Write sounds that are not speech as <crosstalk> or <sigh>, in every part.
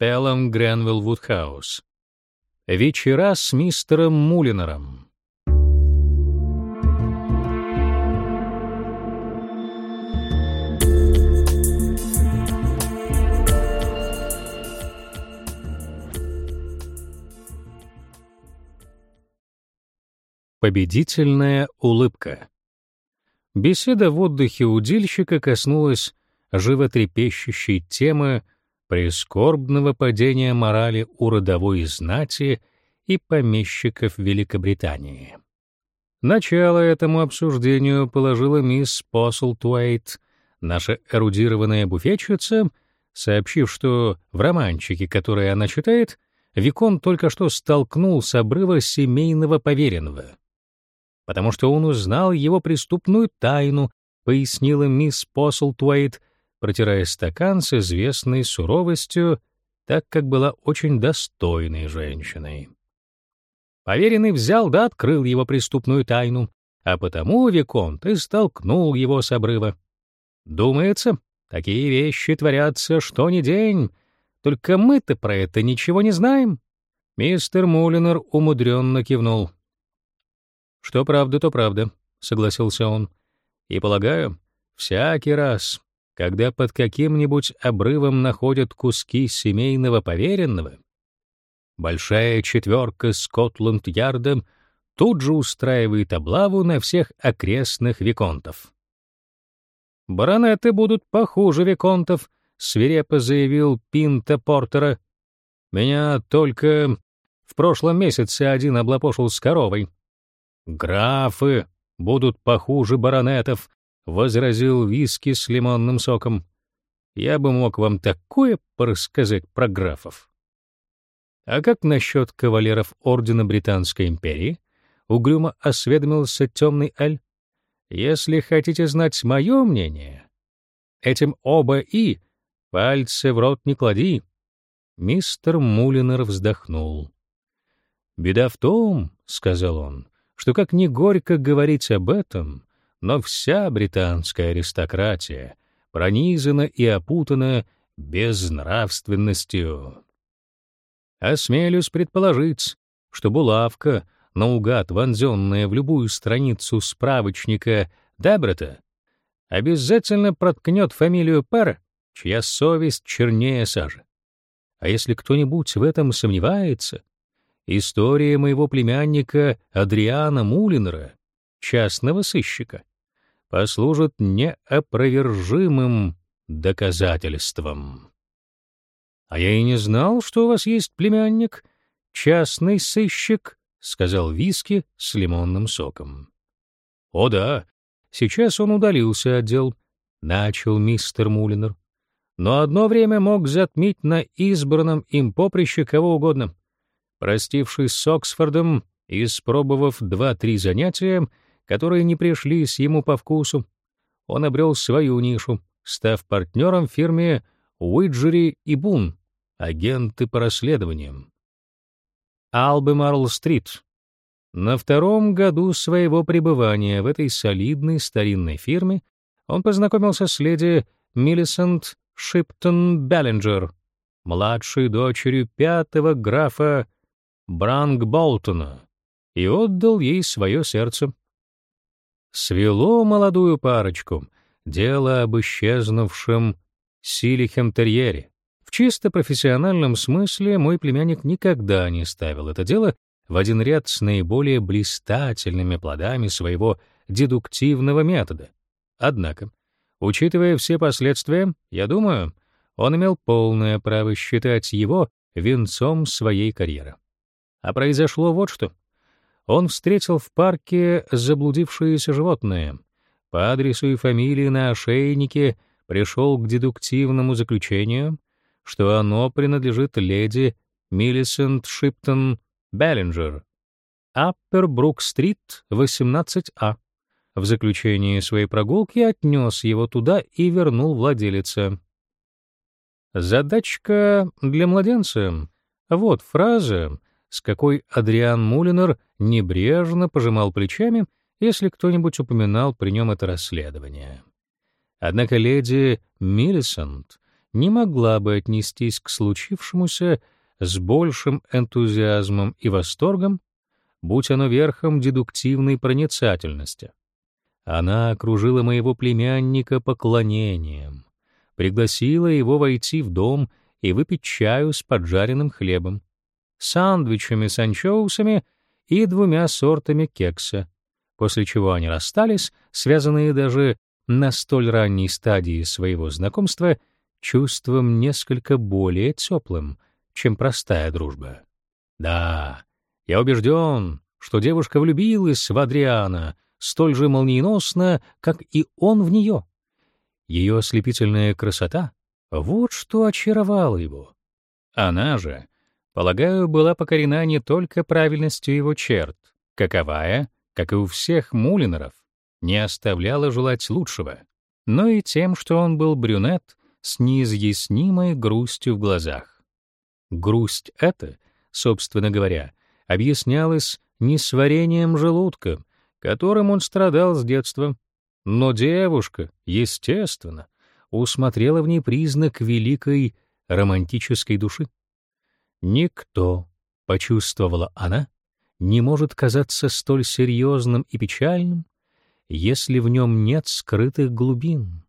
Пелом Гренвилл Вудхаус. Вечера с мистером Мулинером. Победительная улыбка. Беседа в отдыхе удильщика коснулась животрепещущей темы прискорбного падения морали у родовой знати и помещиков Великобритании. Начало этому обсуждению положила мисс Постлтуэйт, наша эрудированная буфетчица, сообщив, что в романчике, который она читает, Викон только что столкнул с обрыва семейного поверенного потому что он узнал его преступную тайну, пояснила мисс Постлтуэйт, протирая стакан с известной суровостью, так как была очень достойной женщиной. Поверенный взял да открыл его преступную тайну, а потому Виконт и столкнул его с обрыва. Думается, такие вещи творятся что ни день, только мы-то про это ничего не знаем. Мистер Мулинер умудренно кивнул. Что правда, то правда, согласился он. И полагаю, всякий раз, когда под каким-нибудь обрывом находят куски семейного поверенного, большая четверка Скотланд-Ярда тут же устраивает облаву на всех окрестных виконтов. «Баронеты будут похуже виконтов», — свирепо заявил Пинта Портера. «Меня только в прошлом месяце один облапошил с коровой. «Графы будут похуже баронетов», — возразил виски с лимонным соком. «Я бы мог вам такое порассказать про графов». «А как насчет кавалеров Ордена Британской империи?» — угрюмо осведомился темный Эль. «Если хотите знать мое мнение, этим оба и пальцы в рот не клади». Мистер Мулинер вздохнул. «Беда в том, — сказал он, что как ни горько говорить об этом, но вся британская аристократия пронизана и опутана безнравственностью. Осмелюсь предположить, что булавка, наугад вонзенная в любую страницу справочника Дебрета, обязательно проткнет фамилию пара, чья совесть чернее сажи. А если кто-нибудь в этом сомневается, История моего племянника Адриана Мулинера, частного сыщика, послужит неопровержимым доказательством. А я и не знал, что у вас есть племянник, частный сыщик, сказал Виски с лимонным соком. О да, сейчас он удалился от дел, начал мистер Мулинер. Но одно время мог затмить на избранном им поприще кого угодно. Простившись с Оксфордом и испробовав два-три занятия, которые не пришлись ему по вкусу, он обрел свою нишу, став партнером фирме Уиджери и Бун, агенты по расследованиям. Албемарл-стрит. На втором году своего пребывания в этой солидной старинной фирме он познакомился с леди Миллисент Шиптон Беллинджер, младшей дочерью пятого графа Бранг Болтона и отдал ей свое сердце. Свело молодую парочку дело об исчезнувшем Силихем-терьере. В чисто профессиональном смысле мой племянник никогда не ставил это дело в один ряд с наиболее блистательными плодами своего дедуктивного метода. Однако, учитывая все последствия, я думаю, он имел полное право считать его венцом своей карьеры. А произошло вот что. Он встретил в парке заблудившееся животное. По адресу и фамилии на ошейнике пришел к дедуктивному заключению, что оно принадлежит леди Миллисент Шиптон Беллинджер, Аппербрук-стрит, 18А. В заключении своей прогулки отнес его туда и вернул владелице. Задачка для младенца. Вот фраза, с какой Адриан Мулинер небрежно пожимал плечами, если кто-нибудь упоминал при нем это расследование. Однако леди Миллисент не могла бы отнестись к случившемуся с большим энтузиазмом и восторгом, будь оно верхом дедуктивной проницательности. Она окружила моего племянника поклонением, пригласила его войти в дом и выпить чаю с поджаренным хлебом, сандвичами с анчоусами и двумя сортами кекса, после чего они расстались, связанные даже на столь ранней стадии своего знакомства чувством несколько более теплым, чем простая дружба. Да, я убежден, что девушка влюбилась в Адриана столь же молниеносно, как и он в нее. Ее ослепительная красота — вот что очаровало его. Она же, полагаю, была покорена не только правильностью его черт, каковая, как и у всех мулинеров, не оставляла желать лучшего, но и тем, что он был брюнет с неизъяснимой грустью в глазах. Грусть эта, собственно говоря, объяснялась несварением желудка, которым он страдал с детства. Но девушка, естественно, усмотрела в ней признак великой романтической души. Никто, почувствовала она, не может казаться столь серьезным и печальным, если в нем нет скрытых глубин.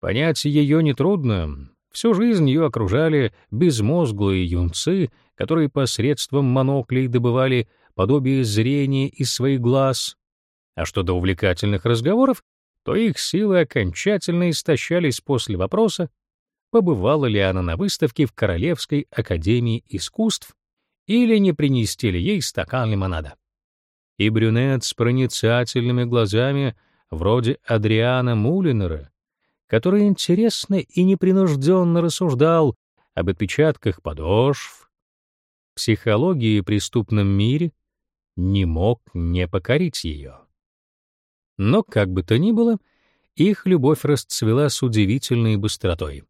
Понять ее нетрудно. Всю жизнь ее окружали безмозглые юнцы, которые посредством моноклей добывали подобие зрения из своих глаз. А что до увлекательных разговоров, то их силы окончательно истощались после вопроса, побывала ли она на выставке в Королевской академии искусств или не принести ли ей стакан лимонада. И брюнет с проницательными глазами, вроде Адриана Мулинера, который интересно и непринужденно рассуждал об отпечатках подошв, психологии преступном мире, не мог не покорить ее. Но, как бы то ни было, их любовь расцвела с удивительной быстротой.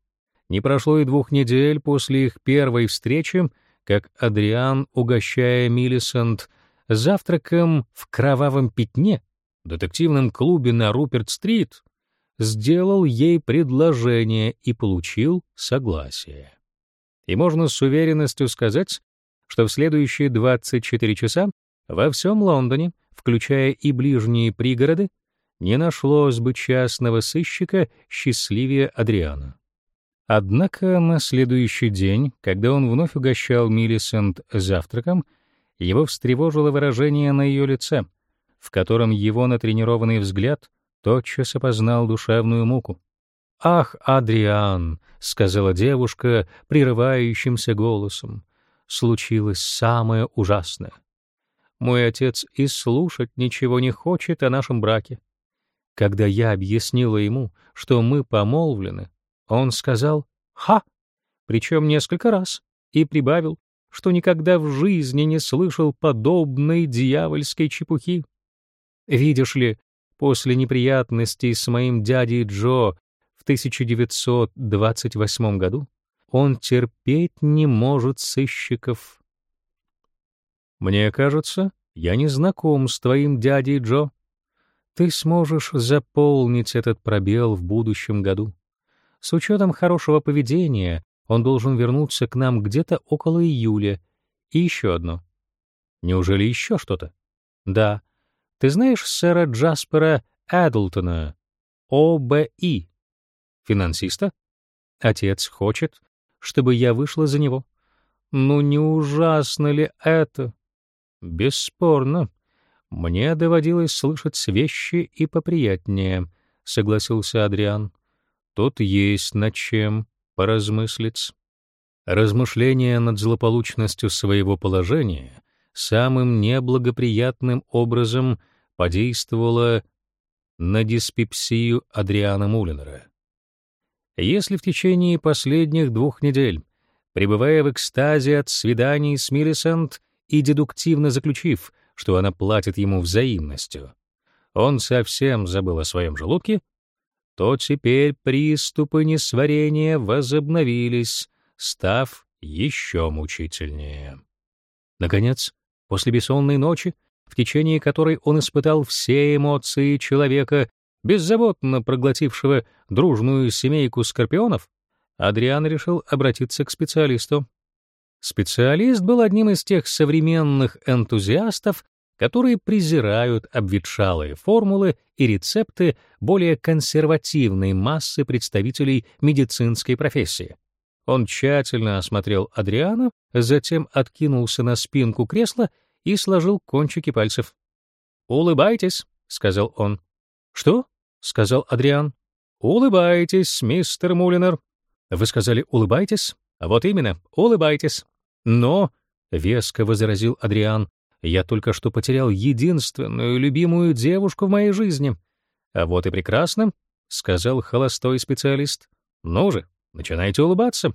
Не прошло и двух недель после их первой встречи, как Адриан, угощая Миллисент завтраком в кровавом пятне, детективном клубе на Руперт-стрит, сделал ей предложение и получил согласие. И можно с уверенностью сказать, что в следующие 24 часа во всем Лондоне, включая и ближние пригороды, не нашлось бы частного сыщика счастливее Адриана. Однако на следующий день, когда он вновь угощал Миллисент завтраком, его встревожило выражение на ее лице, в котором его натренированный взгляд тотчас опознал душевную муку. «Ах, Адриан!» — сказала девушка прерывающимся голосом. «Случилось самое ужасное. Мой отец и слушать ничего не хочет о нашем браке. Когда я объяснила ему, что мы помолвлены, он сказал «Ха!» причем несколько раз, и прибавил, что никогда в жизни не слышал подобной дьявольской чепухи. Видишь ли, после неприятностей с моим дядей Джо в 1928 году он терпеть не может сыщиков. Мне кажется, я не знаком с твоим дядей Джо. Ты сможешь заполнить этот пробел в будущем году. С учетом хорошего поведения он должен вернуться к нам где-то около июля. И еще одно. Неужели еще что-то? Да, ты знаешь сэра Джаспера Эдлтона, ОБИ, финансиста? Отец хочет, чтобы я вышла за него. Ну не ужасно ли это? Бесспорно. Мне доводилось слышать вещи и поприятнее, согласился Адриан. Тут есть над чем поразмыслить. Размышление над злополучностью своего положения самым неблагоприятным образом подействовало на диспепсию Адриана Мулинера. Если в течение последних двух недель, пребывая в экстазе от свиданий с Миллисент и дедуктивно заключив, что она платит ему взаимностью, он совсем забыл о своем желудке, то теперь приступы несварения возобновились, став еще мучительнее. Наконец, После бессонной ночи, в течение которой он испытал все эмоции человека, беззаботно проглотившего дружную семейку скорпионов, Адриан решил обратиться к специалисту. Специалист был одним из тех современных энтузиастов, которые презирают обветшалые формулы и рецепты более консервативной массы представителей медицинской профессии. Он тщательно осмотрел Адриана, затем откинулся на спинку кресла и сложил кончики пальцев. «Улыбайтесь», — сказал он. «Что?» — сказал Адриан. «Улыбайтесь, мистер Мулинер». «Вы сказали, улыбайтесь?» «Вот именно, улыбайтесь». «Но», — веско возразил Адриан, я только что потерял единственную любимую девушку в моей жизни. А вот и прекрасно, сказал холостой специалист. Ну же, начинайте улыбаться.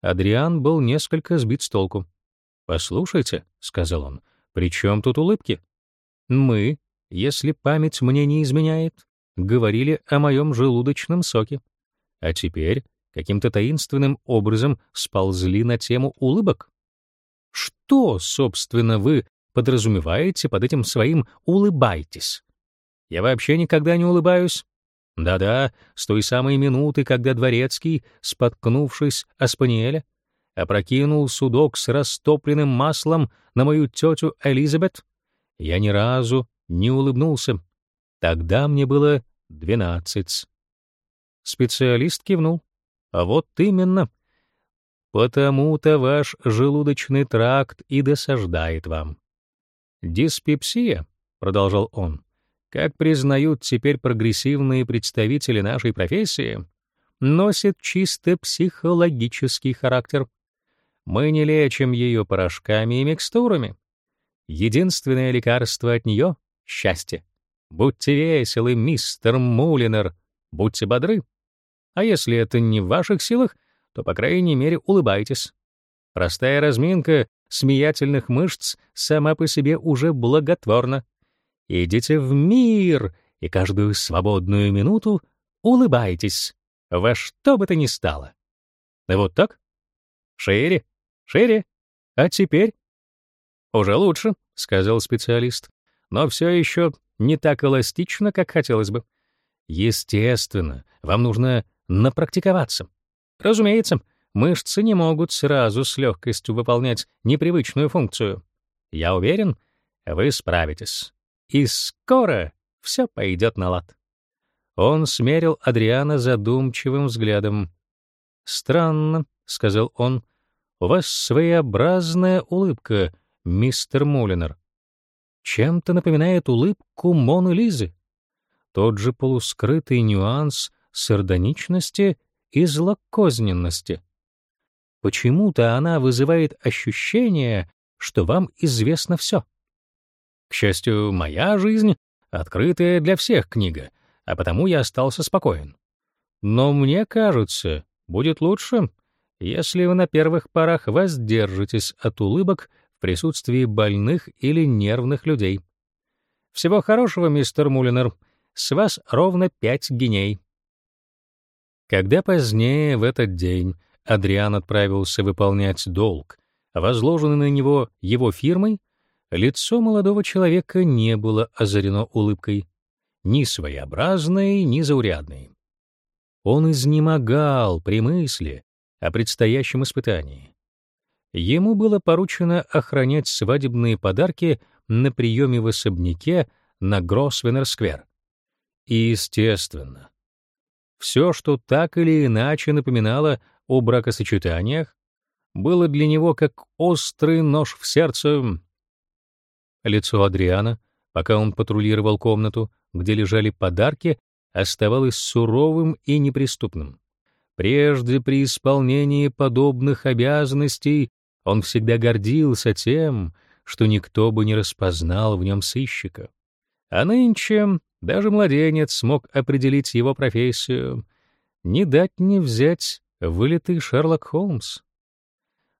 Адриан был несколько сбит с толку. Послушайте, сказал он. «При чем тут улыбки? Мы, если память мне не изменяет, говорили о моем желудочном соке. А теперь каким-то таинственным образом сползли на тему улыбок. Что, собственно, вы подразумеваете под этим своим «улыбайтесь»? Я вообще никогда не улыбаюсь. Да-да, с той самой минуты, когда Дворецкий, споткнувшись о спаниеля, опрокинул судок с растопленным маслом на мою тетю Элизабет, я ни разу не улыбнулся. Тогда мне было двенадцать. Специалист кивнул. А вот именно — Потому-то ваш желудочный тракт и досаждает вам. Диспепсия, продолжал он, как признают теперь прогрессивные представители нашей профессии, носит чисто психологический характер. Мы не лечим ее порошками и микстурами. Единственное лекарство от нее — счастье. Будьте веселы, мистер Мулинер, будьте бодры. А если это не в ваших силах, то, по крайней мере, улыбайтесь. Простая разминка смеятельных мышц сама по себе уже благотворна. Идите в мир, и каждую свободную минуту улыбайтесь, во что бы то ни стало. Вот так? Шире, шире. А теперь? Уже лучше, сказал специалист, но все еще не так эластично, как хотелось бы. Естественно, вам нужно напрактиковаться. Разумеется, мышцы не могут сразу с легкостью выполнять непривычную функцию. Я уверен, вы справитесь. И скоро все пойдет на лад. Он смерил Адриана задумчивым взглядом. «Странно», — сказал он, — «у вас своеобразная улыбка, мистер Мулинер. Чем-то напоминает улыбку Моны Лизы. Тот же полускрытый нюанс сардоничности и злокозненности. Почему-то она вызывает ощущение, что вам известно все. К счастью, моя жизнь — открытая для всех книга, а потому я остался спокоен. Но мне кажется, будет лучше, если вы на первых порах воздержитесь от улыбок в присутствии больных или нервных людей. Всего хорошего, мистер Мулинер. С вас ровно пять геней. Когда позднее в этот день Адриан отправился выполнять долг, возложенный на него его фирмой, лицо молодого человека не было озарено улыбкой, ни своеобразной, ни заурядной. Он изнемогал при мысли о предстоящем испытании. Ему было поручено охранять свадебные подарки на приеме в особняке на Гроссвеннер-сквер. И, естественно, все, что так или иначе напоминало о бракосочетаниях, было для него как острый нож в сердце. Лицо Адриана, пока он патрулировал комнату, где лежали подарки, оставалось суровым и неприступным. Прежде при исполнении подобных обязанностей он всегда гордился тем, что никто бы не распознал в нем сыщика. А нынче даже младенец смог определить его профессию. Не дать не взять вылитый Шерлок Холмс.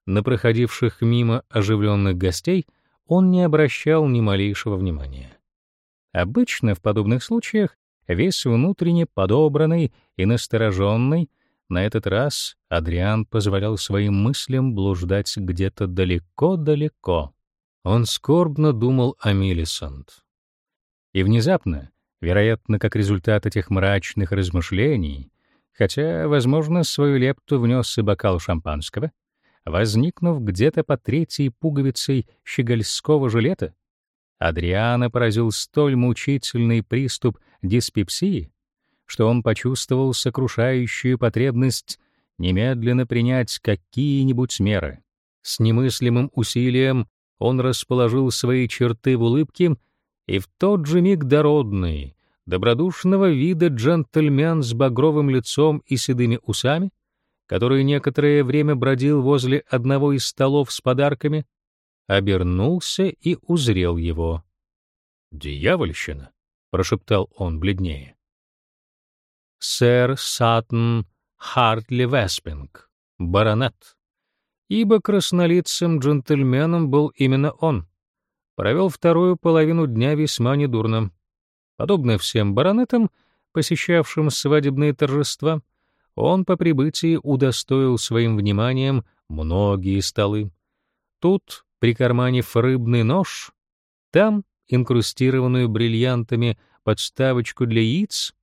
На проходивших мимо оживленных гостей он не обращал ни малейшего внимания. Обычно в подобных случаях весь внутренне подобранный и настороженный, на этот раз Адриан позволял своим мыслям блуждать где-то далеко-далеко. Он скорбно думал о Миллисант. И внезапно Вероятно, как результат этих мрачных размышлений, хотя, возможно, свою лепту внес и бокал шампанского, возникнув где-то по третьей пуговицей щегольского жилета, Адриана поразил столь мучительный приступ диспепсии, что он почувствовал сокрушающую потребность немедленно принять какие-нибудь меры. С немыслимым усилием он расположил свои черты в улыбке, и в тот же миг дородный, добродушного вида джентльмен с багровым лицом и седыми усами, который некоторое время бродил возле одного из столов с подарками, обернулся и узрел его. «Дьявольщина!» — прошептал он бледнее. «Сэр Саттон Хартли Веспинг, баронет». Ибо краснолицым джентльменом был именно он. Провел вторую половину дня весьма недурно. Подобно всем баронетам, посещавшим свадебные торжества, он по прибытии удостоил своим вниманием многие столы. Тут, прикарманив рыбный нож, там инкрустированную бриллиантами подставочку для яиц,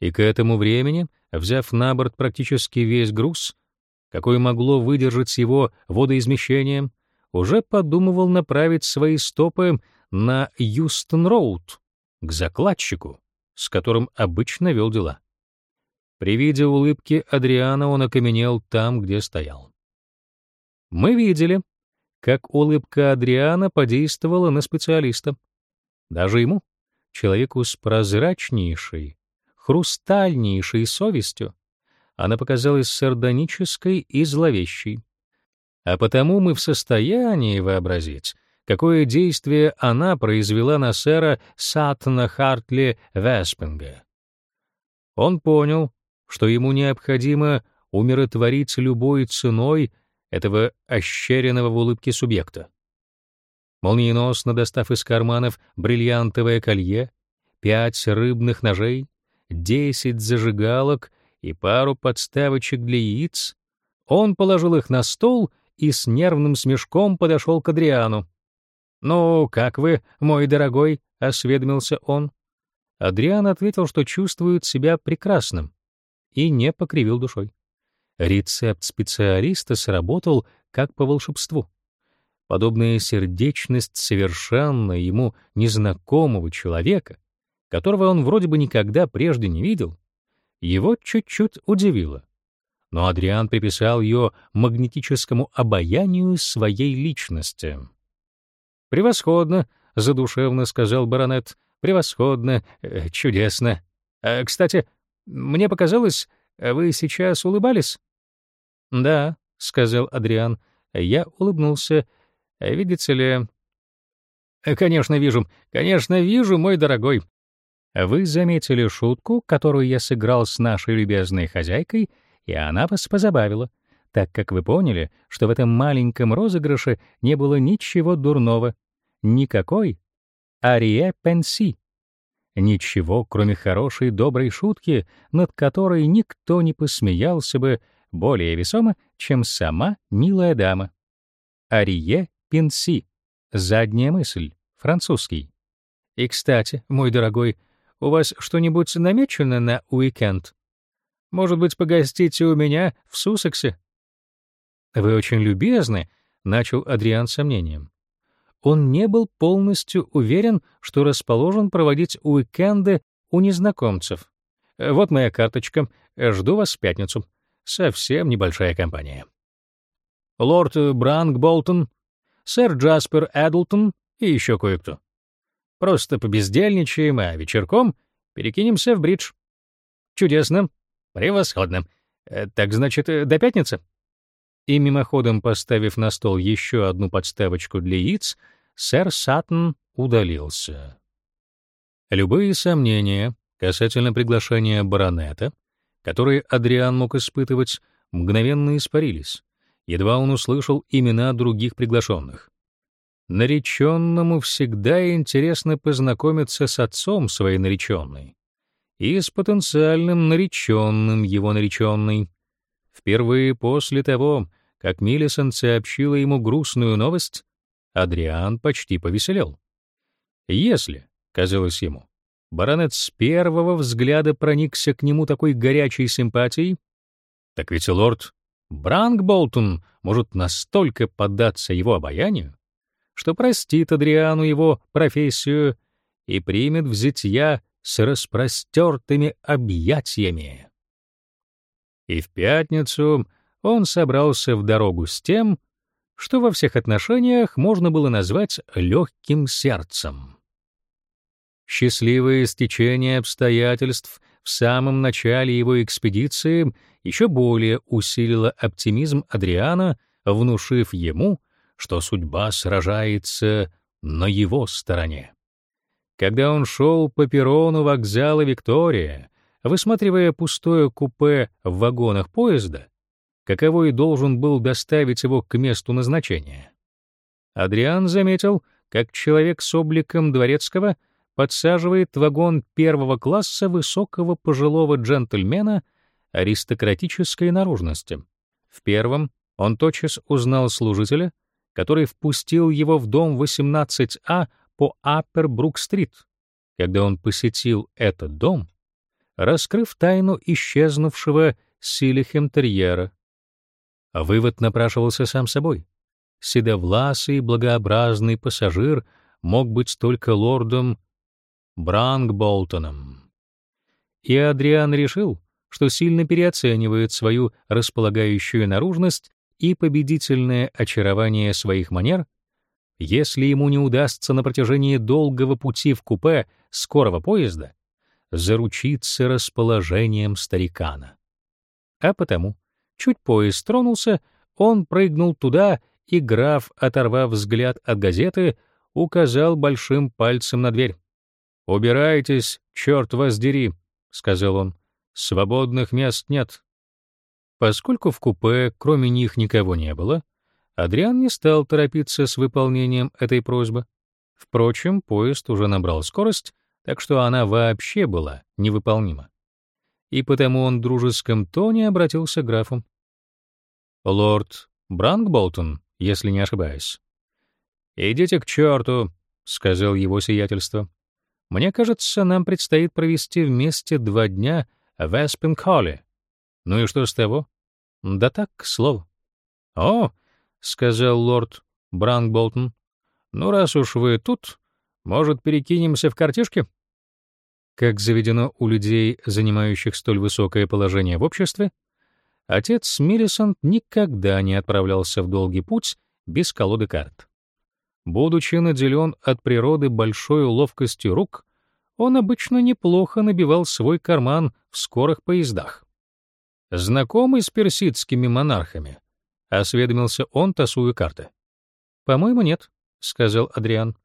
и к этому времени, взяв на борт практически весь груз, какой могло выдержать его водоизмещение, уже подумывал направить свои стопы на Юстон-Роуд, к закладчику, с которым обычно вел дела. При виде улыбки Адриана он окаменел там, где стоял. Мы видели, как улыбка Адриана подействовала на специалиста. Даже ему, человеку с прозрачнейшей, хрустальнейшей совестью, она показалась сардонической и зловещей. А потому мы в состоянии вообразить, какое действие она произвела на сэра Саттона Хартли Веспинга. Он понял, что ему необходимо умиротворить любой ценой этого ощеренного в улыбке субъекта. Молниеносно достав из карманов бриллиантовое колье, пять рыбных ножей, десять зажигалок и пару подставочек для яиц, он положил их на стол и с нервным смешком подошел к Адриану. «Ну, как вы, мой дорогой?» — осведомился он. Адриан ответил, что чувствует себя прекрасным, и не покривил душой. Рецепт специалиста сработал как по волшебству. Подобная сердечность совершенно ему незнакомого человека, которого он вроде бы никогда прежде не видел, его чуть-чуть удивило. Но Адриан приписал ее магнетическому обаянию своей личности. «Превосходно», — задушевно сказал баронет, — «превосходно, э, чудесно. А, кстати, мне показалось, вы сейчас улыбались?» «Да», — сказал Адриан, — я улыбнулся. «Видите ли...» «Конечно вижу, конечно вижу, мой дорогой. Вы заметили шутку, которую я сыграл с нашей любезной хозяйкой, и она вас позабавила, так как вы поняли, что в этом маленьком розыгрыше не было ничего дурного, никакой арие пенси. Ничего, кроме хорошей доброй шутки, над которой никто не посмеялся бы более весомо, чем сама милая дама. Арие пенси. Задняя мысль. Французский. И, кстати, мой дорогой, у вас что-нибудь намечено на уикенд? Может быть, погостите у меня в Суссексе? Вы очень любезны, начал Адриан с сомнением. Он не был полностью уверен, что расположен проводить уикенды у незнакомцев. Вот моя карточка. Жду вас в пятницу. Совсем небольшая компания. Лорд Бранк Болтон, сэр Джаспер Эдлтон и еще кое-кто. Просто побездельничаем, а вечерком перекинемся в бридж. Чудесно. Превосходно. Э, так значит, э, до пятницы? И мимоходом поставив на стол еще одну подставочку для яиц, сэр Саттон удалился. Любые сомнения касательно приглашения баронета, которые Адриан мог испытывать, мгновенно испарились. Едва он услышал имена других приглашенных. Нареченному всегда интересно познакомиться с отцом своей нареченной и с потенциальным нареченным его нареченной. Впервые после того, как Миллисон сообщила ему грустную новость, Адриан почти повеселел. Если, казалось ему, баронет с первого взгляда проникся к нему такой горячей симпатией, так ведь лорд Бранкболтон может настолько поддаться его обаянию, что простит Адриану его профессию и примет в зятья с распростертыми объятиями. И в пятницу он собрался в дорогу с тем, что во всех отношениях можно было назвать легким сердцем. Счастливое стечение обстоятельств в самом начале его экспедиции еще более усилило оптимизм Адриана, внушив ему, что судьба сражается на его стороне. Когда он шел по перрону вокзала Виктория, высматривая пустое купе в вагонах поезда, каковой должен был доставить его к месту назначения. Адриан заметил, как человек с обликом дворецкого подсаживает вагон первого класса высокого пожилого джентльмена аристократической наружности. В первом он тотчас узнал служителя, который впустил его в дом 18А по Аппер-Брук-стрит. Когда он посетил этот дом, раскрыв тайну исчезнувшего Силихем-терьера, вывод напрашивался сам собой. Седовласый благообразный пассажир мог быть только лордом Брангболтоном. И Адриан решил, что сильно переоценивает свою располагающую наружность и победительное очарование своих манер, если ему не удастся на протяжении долгого пути в купе скорого поезда заручиться расположением старикана. А потому Чуть поезд тронулся, он прыгнул туда, и граф, оторвав взгляд от газеты, указал большим пальцем на дверь. «Убирайтесь, черт вас дери», — сказал он. «Свободных мест нет». Поскольку в купе кроме них никого не было, Адриан не стал торопиться с выполнением этой просьбы. Впрочем, поезд уже набрал скорость, так что она вообще была невыполнима. И потому он в дружеском тоне обратился к графу. Лорд Бранкболтон, если не ошибаюсь. Идите к черту, сказал его сиятельство. Мне кажется, нам предстоит провести вместе два дня в Эспенхолле. Ну и что с того? Да так, к слову. О, сказал лорд Бранкболтон. Ну раз уж вы тут, может, перекинемся в картишки? Как заведено у людей, занимающих столь высокое положение в обществе, отец Миллисонт никогда не отправлялся в долгий путь без колоды карт. Будучи наделен от природы большой ловкостью рук, он обычно неплохо набивал свой карман в скорых поездах. Знакомый с персидскими монархами, осведомился он, тасуя карты. По-моему, нет, сказал Адриан.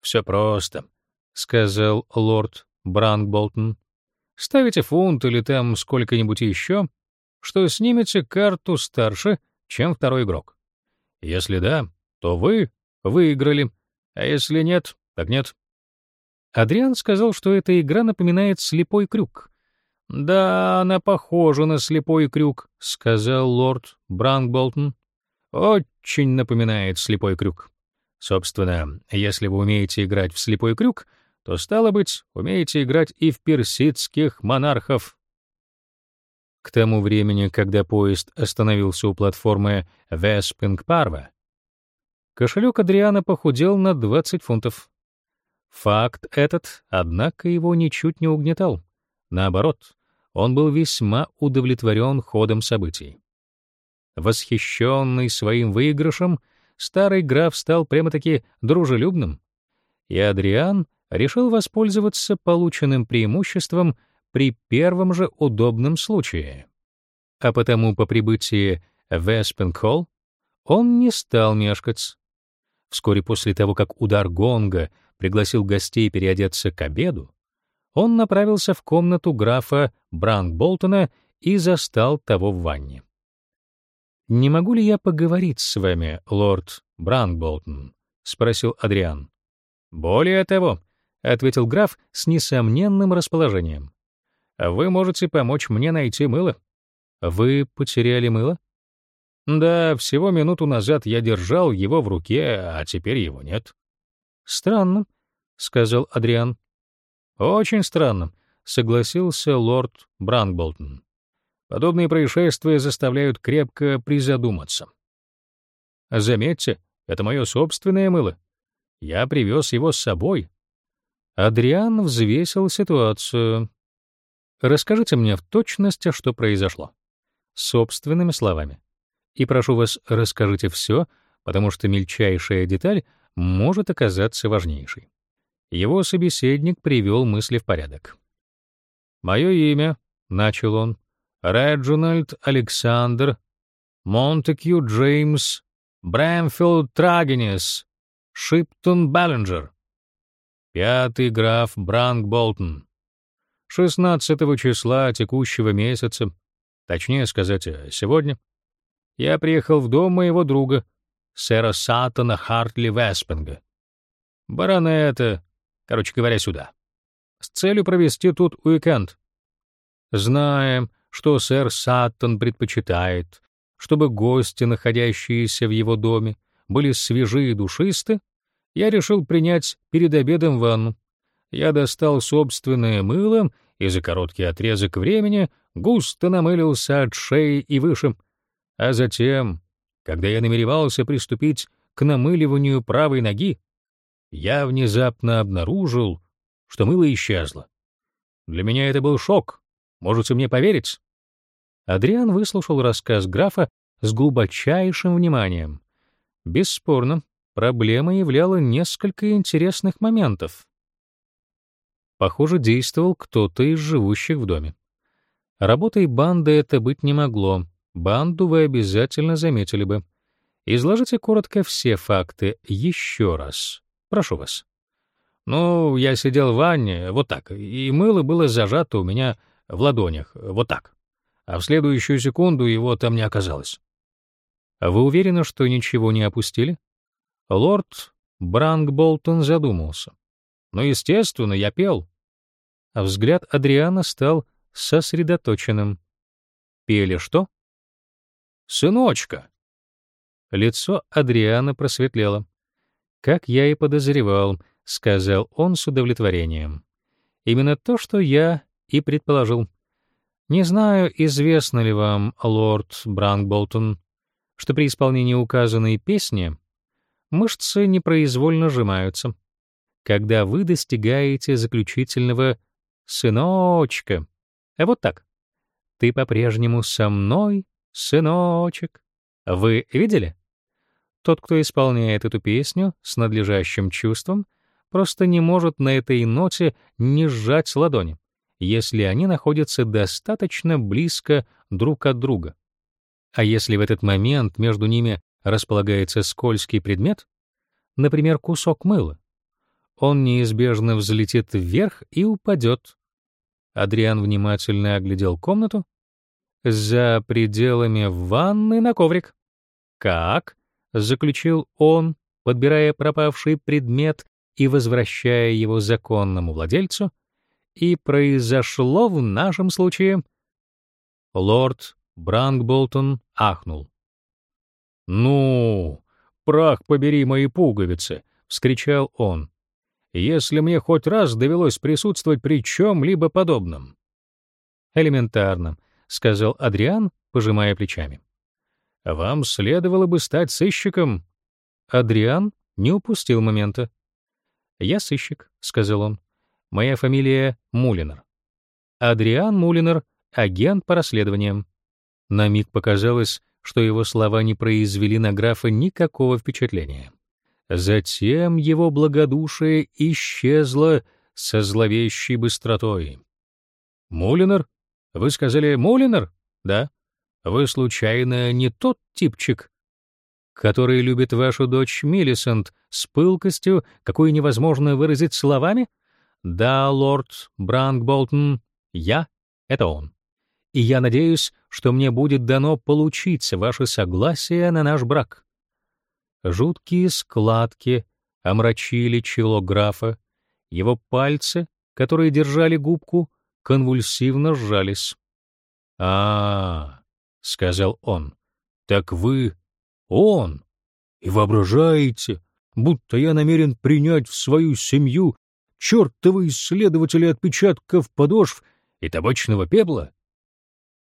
Все просто, сказал лорд Бранкболтон. Ставите фунт или там сколько-нибудь еще, что снимете карту старше, чем второй игрок. Если да, то вы выиграли, а если нет, так нет. Адриан сказал, что эта игра напоминает слепой крюк. Да, она похожа на слепой крюк, сказал лорд Бранкболтон. Очень напоминает слепой крюк. Собственно, если вы умеете играть в слепой крюк, то стало быть, умеете играть и в персидских монархов. К тому времени, когда поезд остановился у платформы Веспинг-Парва, кошелек Адриана похудел на 20 фунтов. Факт этот, однако, его ничуть не угнетал. Наоборот, он был весьма удовлетворен ходом событий. Восхищенный своим выигрышем, старый граф стал прямо-таки дружелюбным, и Адриан решил воспользоваться полученным преимуществом при первом же удобном случае. А потому по прибытии в Эспенхолл он не стал мешкать. Вскоре после того, как удар гонга пригласил гостей переодеться к обеду, он направился в комнату графа Бранкболтона и застал того в ванне. «Не могу ли я поговорить с вами, лорд Бранкболтон?» — спросил Адриан. «Более того», — ответил граф с несомненным расположением. Вы можете помочь мне найти мыло. Вы потеряли мыло? Да, всего минуту назад я держал его в руке, а теперь его нет. Странно, сказал Адриан. Очень странно, согласился лорд Бранкболтон. Подобные происшествия заставляют крепко призадуматься. Заметьте, это мое собственное мыло. Я привез его с собой. Адриан взвесил ситуацию. Расскажите мне в точности, что произошло. Собственными словами. И прошу вас, расскажите все, потому что мельчайшая деталь может оказаться важнейшей. Его собеседник привел мысли в порядок. «Мое имя», — начал он, — «Реджинальд Александр Монтекью Джеймс Брэмфилд Трагенис Шиптон Баллинджер. Пятый граф Бранк Болтон. 16 числа текущего месяца, точнее сказать, сегодня, я приехал в дом моего друга, сэра Сатана Хартли Веспинга. Баронета, короче говоря, сюда. С целью провести тут уикенд. Знаем, что сэр Саттон предпочитает, чтобы гости, находящиеся в его доме, были свежи и душисты, я решил принять перед обедом ванну. Я достал собственное мыло и за короткий отрезок времени густо намылился от шеи и выше, а затем, когда я намеревался приступить к намыливанию правой ноги, я внезапно обнаружил, что мыло исчезло. Для меня это был шок. Можете мне поверить? Адриан выслушал рассказ графа с глубочайшим вниманием. Бесспорно, проблема являла несколько интересных моментов. Похоже, действовал кто-то из живущих в доме. Работой банды это быть не могло. Банду вы обязательно заметили бы. Изложите коротко все факты еще раз. Прошу вас. Ну, я сидел в ванне, вот так, и мыло было зажато у меня в ладонях, вот так. А в следующую секунду его там не оказалось. Вы уверены, что ничего не опустили? Лорд Брангболтон задумался. Ну, естественно, я пел. А взгляд Адриана стал сосредоточенным. Пели что? Сыночка. Лицо Адриана просветлело. Как я и подозревал, сказал он с удовлетворением. Именно то, что я и предположил. Не знаю, известно ли вам, лорд Брангболтон, что при исполнении указанной песни мышцы непроизвольно сжимаются. Когда вы достигаете заключительного «сыночка», а вот так. «Ты по-прежнему со мной, сыночек». Вы видели? Тот, кто исполняет эту песню с надлежащим чувством, просто не может на этой ноте не сжать ладони, если они находятся достаточно близко друг от друга. А если в этот момент между ними располагается скользкий предмет, например, кусок мыла, он неизбежно взлетит вверх и упадет. Адриан внимательно оглядел комнату. За пределами ванны на коврик. «Как?» — заключил он, подбирая пропавший предмет и возвращая его законному владельцу. «И произошло в нашем случае...» Лорд Брангболтон ахнул. «Ну, прах побери мои пуговицы!» — вскричал он. «Если мне хоть раз довелось присутствовать при чем-либо подобном». «Элементарно», — сказал Адриан, пожимая плечами. «Вам следовало бы стать сыщиком». Адриан не упустил момента. «Я сыщик», — сказал он. «Моя фамилия Мулинер». Адриан Мулинер — агент по расследованиям. На миг показалось, что его слова не произвели на графа никакого впечатления. Затем его благодушие исчезло со зловещей быстротой. «Мулинер? Вы сказали Мулинер? Да? Вы, случайно, не тот типчик, который любит вашу дочь Миллисент с пылкостью, какую невозможно выразить словами? Да, лорд Бранкболтон, я — это он и я надеюсь, что мне будет дано получить ваше согласие на наш брак». Жуткие складки омрачили чело графа, его пальцы, которые держали губку, конвульсивно сжались. а, -а, -а сказал он, — так вы он, и воображаете, будто я намерен принять в свою семью чертовы исследователи отпечатков подошв и табачного пепла?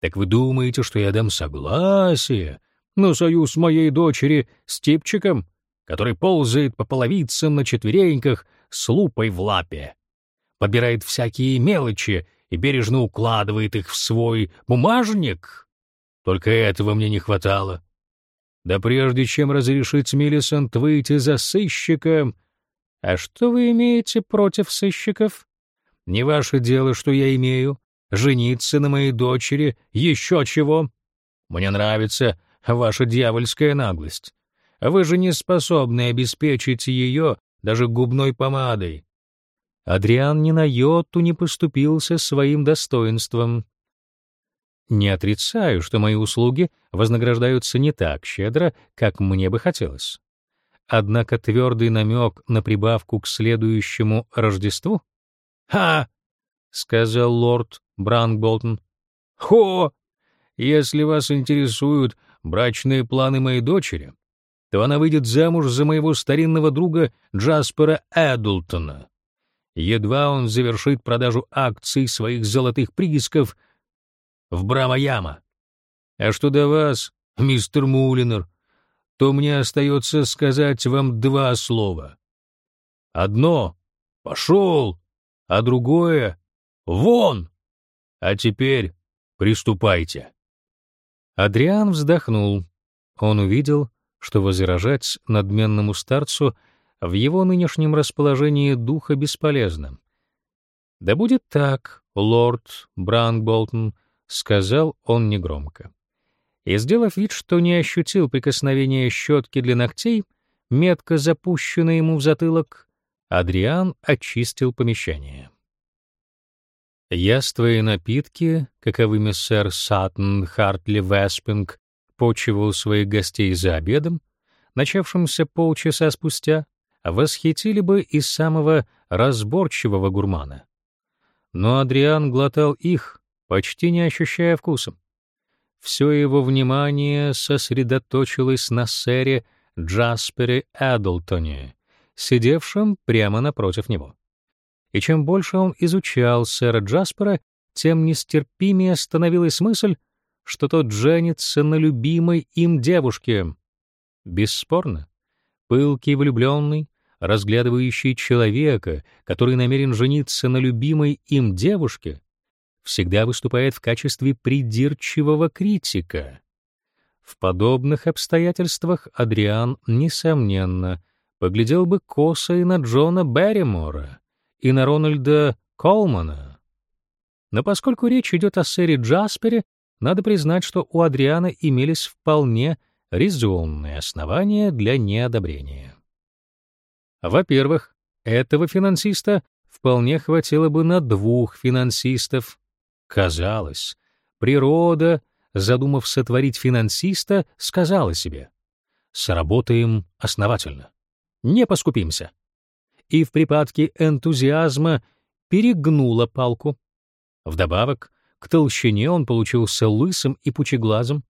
Так вы думаете, что я дам согласие на союз моей дочери с типчиком, который ползает по половицам на четвереньках с лупой в лапе, подбирает всякие мелочи и бережно укладывает их в свой бумажник? Только этого мне не хватало. Да прежде чем разрешить Миллисент выйти за сыщика... А что вы имеете против сыщиков? Не ваше дело, что я имею. Жениться на моей дочери, еще чего. Мне нравится ваша дьявольская наглость. Вы же не способны обеспечить ее даже губной помадой. Адриан ни на йоту не поступился своим достоинством. Не отрицаю, что мои услуги вознаграждаются не так щедро, как мне бы хотелось. Однако твердый намек на прибавку к следующему Рождеству? «Ха!» — сказал лорд Бранкболтон. «Хо! Если вас интересуют брачные планы моей дочери, то она выйдет замуж за моего старинного друга Джаспера Эдлтона. Едва он завершит продажу акций своих золотых приисков в Брамаяма. А что до вас, мистер Мулинер, то мне остается сказать вам два слова. Одно — пошел, а другое — вон. А теперь приступайте. Адриан вздохнул. Он увидел, что возражать надменному старцу в его нынешнем расположении духа бесполезно. «Да будет так, лорд Бранкболтон», — сказал он негромко и, сделав вид, что не ощутил прикосновения щетки для ногтей, метко запущенной ему в затылок, Адриан очистил помещение. Яства и напитки, каковыми сэр Саттон Хартли Веспинг почивал своих гостей за обедом, начавшимся полчаса спустя, восхитили бы и самого разборчивого гурмана. Но Адриан глотал их, почти не ощущая вкусом все его внимание сосредоточилось на сэре Джаспере Эдлтоне, сидевшем прямо напротив него. И чем больше он изучал сэра Джаспера, тем нестерпимее становилась мысль, что тот женится на любимой им девушке. Бесспорно, пылкий влюбленный, разглядывающий человека, который намерен жениться на любимой им девушке, всегда выступает в качестве придирчивого критика. В подобных обстоятельствах Адриан, несомненно, поглядел бы косо и на Джона Берримора, и на Рональда Колмана. Но поскольку речь идет о сэре Джаспере, надо признать, что у Адриана имелись вполне резонные основания для неодобрения. Во-первых, этого финансиста вполне хватило бы на двух финансистов, Казалось, природа, задумав сотворить финансиста, сказала себе «Сработаем основательно, не поскупимся». И в припадке энтузиазма перегнула палку. Вдобавок, к толщине он получился лысым и пучеглазым,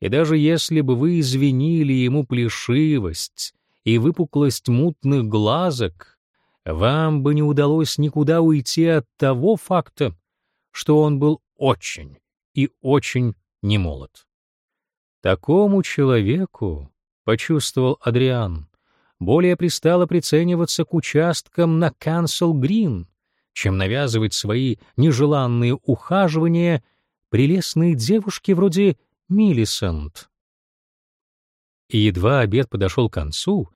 и даже если бы вы извинили ему плешивость и выпуклость мутных глазок, вам бы не удалось никуда уйти от того факта, что он был очень и очень немолод. Такому человеку, почувствовал Адриан, более пристало прицениваться к участкам на Кансел Грин, чем навязывать свои нежеланные ухаживания прелестной девушке вроде Миллисент. И едва обед подошел к концу,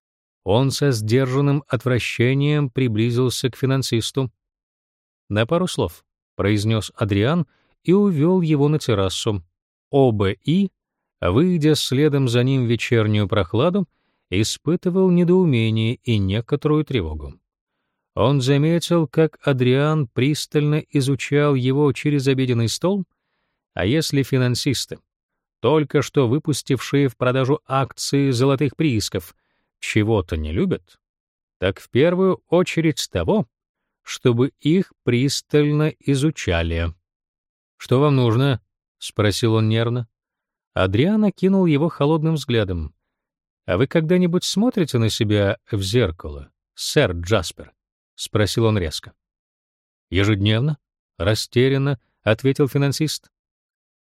он со сдержанным отвращением приблизился к финансисту. На пару слов произнес Адриан и увел его на террасу. Оба и, выйдя следом за ним в вечернюю прохладу, испытывал недоумение и некоторую тревогу. Он заметил, как Адриан пристально изучал его через обеденный стол, а если финансисты, только что выпустившие в продажу акции золотых приисков, чего-то не любят, так в первую очередь того, чтобы их пристально изучали. «Что вам нужно?» — спросил он нервно. Адриан окинул его холодным взглядом. «А вы когда-нибудь смотрите на себя в зеркало, сэр Джаспер?» — спросил он резко. Ежедневно, растерянно ответил финансист.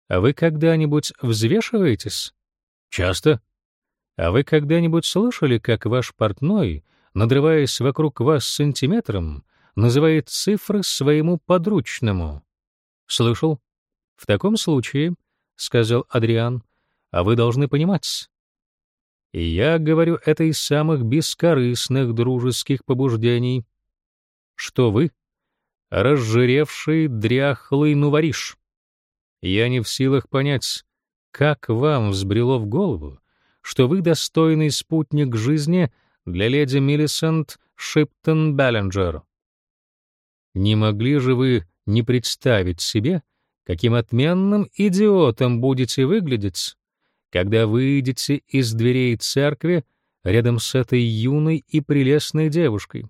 А вы когда-нибудь взвешиваетесь? Часто. А вы когда-нибудь слышали, как ваш портной, надрываясь вокруг вас сантиметром, называет цифры своему подручному? Слышал? В таком случае, сказал Адриан, а вы должны понимать, и я говорю это из самых бескорыстных дружеских побуждений, что вы — разжиревший, дряхлый нувориш. Я не в силах понять, как вам взбрело в голову, что вы достойный спутник жизни для леди Миллисент Шиптон Беллинджер. Не могли же вы не представить себе, каким отменным идиотом будете выглядеть, когда выйдете из дверей церкви рядом с этой юной и прелестной девушкой.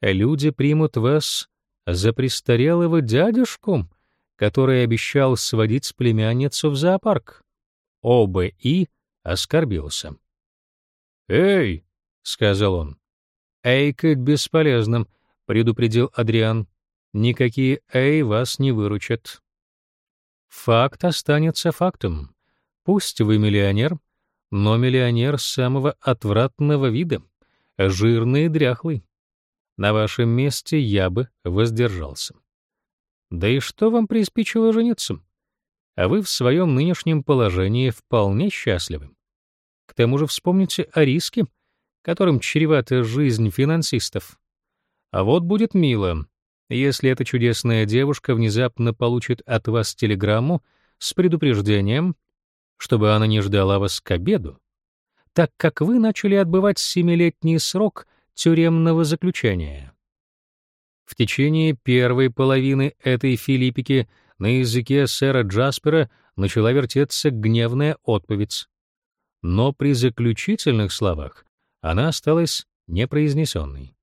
Люди примут вас за престарелого дядюшку, который обещал сводить племянницу в зоопарк. ОБИ оскорбился. «Эй!» — сказал он. «Эйкать бесполезным», — предупредил Адриан. «Никакие «эй» вас не выручат». Факт останется фактом. Пусть вы миллионер, но миллионер самого отвратного вида, жирный и дряхлый. На вашем месте я бы воздержался. Да и что вам приспичило жениться? А вы в своем нынешнем положении вполне счастливы. К тому же вспомните о риске, которым чревата жизнь финансистов. А вот будет мило, если эта чудесная девушка внезапно получит от вас телеграмму с предупреждением, чтобы она не ждала вас к обеду, так как вы начали отбывать семилетний срок тюремного заключения. В течение первой половины этой филиппики на языке сэра Джаспера начала вертеться гневная отповедь. Но при заключительных словах она осталась непроизнесенной.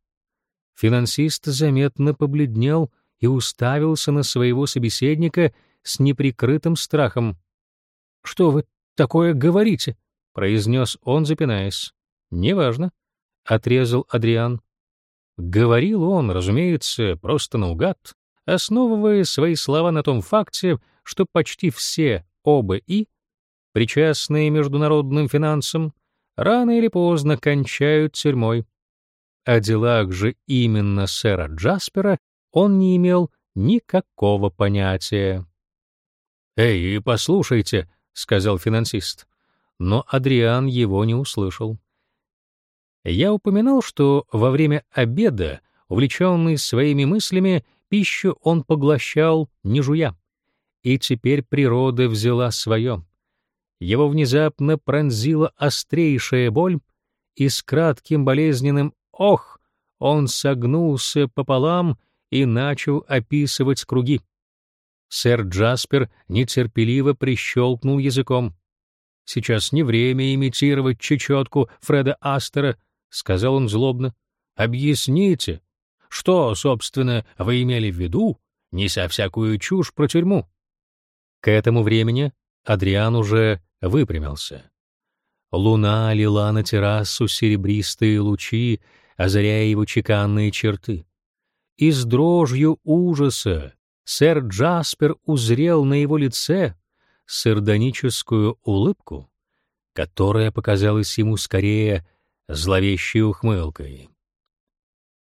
Финансист заметно побледнел и уставился на своего собеседника с неприкрытым страхом. Что вы такое говорите? произнес он, запинаясь. Неважно, отрезал Адриан. Говорил он, разумеется, просто наугад, основывая свои слова на том факте, что почти все ОБИ, причастные международным финансам, рано или поздно кончают тюрьмой. О делах же именно сэра Джаспера он не имел никакого понятия. «Эй, послушайте», сказал финансист. Но Адриан его не услышал. Я упоминал, что во время обеда, увлеченный своими мыслями, пищу он поглощал, не жуя. И теперь природа взяла свое. Его внезапно пронзила острейшая боль, и с кратким болезненным «ох» он согнулся пополам и начал описывать круги. Сэр Джаспер нетерпеливо прищелкнул языком. «Сейчас не время имитировать чечетку Фреда Астера», — сказал он злобно. «Объясните, что, собственно, вы имели в виду, неся всякую чушь про тюрьму?» К этому времени Адриан уже выпрямился. Луна лила на террасу серебристые лучи, озаряя его чеканные черты. И с дрожью ужаса сэр Джаспер узрел на его лице сардоническую улыбку, которая показалась ему скорее зловещей ухмылкой.